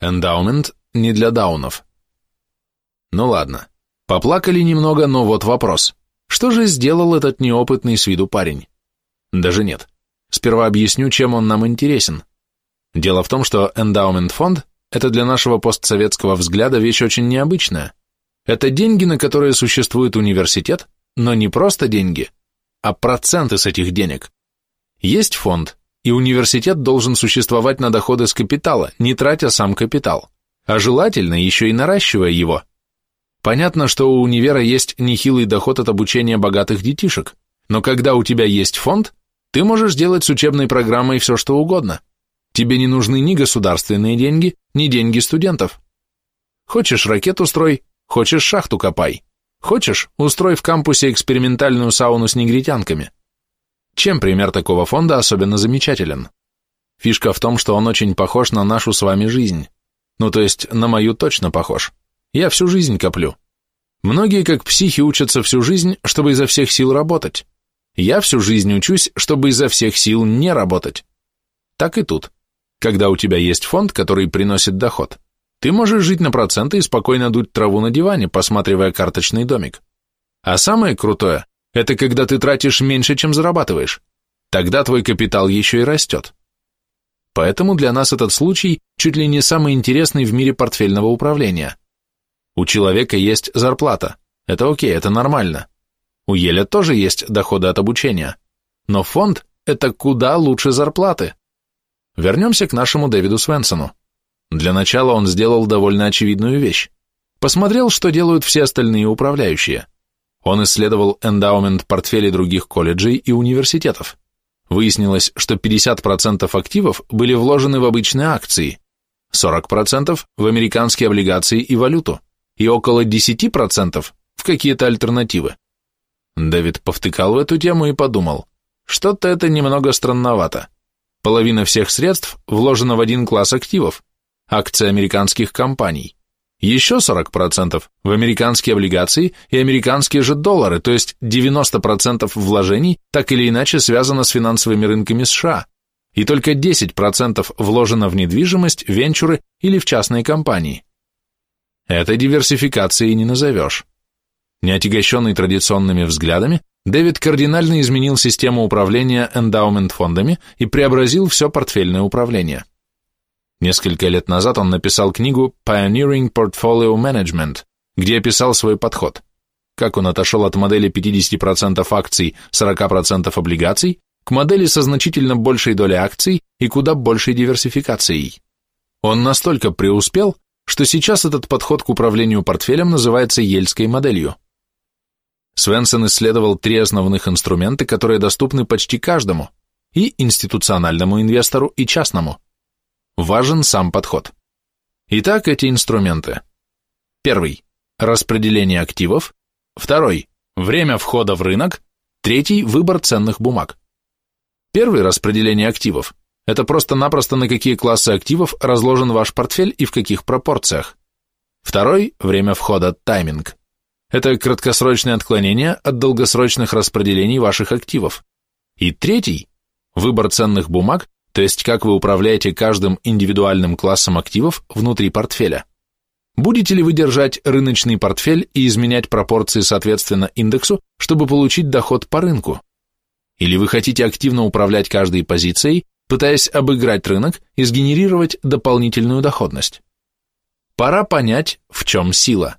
Эндаумент не для даунов. Ну ладно, поплакали немного, но вот вопрос. Что же сделал этот неопытный с виду парень? Даже нет. Сперва объясню, чем он нам интересен. Дело в том, что эндаумент-фонд – это для нашего постсоветского взгляда вещь очень необычная. Это деньги, на которые существует университет, но не просто деньги, а проценты с этих денег. Есть фонд, и университет должен существовать на доходы с капитала, не тратя сам капитал, а желательно еще и наращивая его. Понятно, что у универа есть нехилый доход от обучения богатых детишек, но когда у тебя есть фонд, ты можешь делать с учебной программой все, что угодно. Тебе не нужны ни государственные деньги, ни деньги студентов. Хочешь ракету строй, хочешь шахту копай. Хочешь, устрой в кампусе экспериментальную сауну с негритянками. Чем пример такого фонда особенно замечателен? Фишка в том, что он очень похож на нашу с вами жизнь. Ну, то есть, на мою точно похож. Я всю жизнь коплю. Многие, как психи, учатся всю жизнь, чтобы изо всех сил работать. Я всю жизнь учусь, чтобы изо всех сил не работать. Так и тут. Когда у тебя есть фонд, который приносит доход, ты можешь жить на проценты и спокойно дуть траву на диване, посматривая карточный домик. А самое крутое – это когда ты тратишь меньше, чем зарабатываешь. Тогда твой капитал еще и растет. Поэтому для нас этот случай чуть ли не самый интересный в мире портфельного управления. У человека есть зарплата. Это окей, это нормально. У Еля тоже есть доходы от обучения. Но фонд – это куда лучше зарплаты. Вернемся к нашему Дэвиду Свенсону. Для начала он сделал довольно очевидную вещь. Посмотрел, что делают все остальные управляющие. Он исследовал эндаумент портфелей других колледжей и университетов. Выяснилось, что 50% активов были вложены в обычные акции, 40% в американские облигации и валюту, и около 10% в какие-то альтернативы. Дэвид повтыкал в эту тему и подумал, что-то это немного странновато. Половина всех средств вложена в один класс активов, акции американских компаний. Еще 40% в американские облигации и американские же доллары, то есть 90% вложений так или иначе связано с финансовыми рынками США, и только 10% вложено в недвижимость, венчуры или в частные компании. Это диверсификацией не назовешь. Не отягощенный традиционными взглядами, Дэвид кардинально изменил систему управления эндаумент-фондами и преобразил все портфельное управление. Несколько лет назад он написал книгу Pioneering Portfolio Management, где описал свой подход. Как он отошел от модели 50% акций, 40% облигаций к модели со значительно большей долей акций и куда большей диверсификацией. Он настолько преуспел, что сейчас этот подход к управлению портфелем называется ельской моделью. Свенсон исследовал три основных инструмента, которые доступны почти каждому, и институциональному инвестору, и частному. Важен сам подход. Итак, эти инструменты. Первый – распределение активов. Второй – время входа в рынок. Третий – выбор ценных бумаг. Первый – распределение активов. Это просто-напросто на какие классы активов разложен ваш портфель и в каких пропорциях. Второй – время входа, тайминг. Это краткосрочное отклонение от долгосрочных распределений ваших активов. И третий – выбор ценных бумаг, то есть как вы управляете каждым индивидуальным классом активов внутри портфеля. Будете ли вы держать рыночный портфель и изменять пропорции соответственно индексу, чтобы получить доход по рынку? Или вы хотите активно управлять каждой позицией, пытаясь обыграть рынок и сгенерировать дополнительную доходность? Пора понять, в чем сила.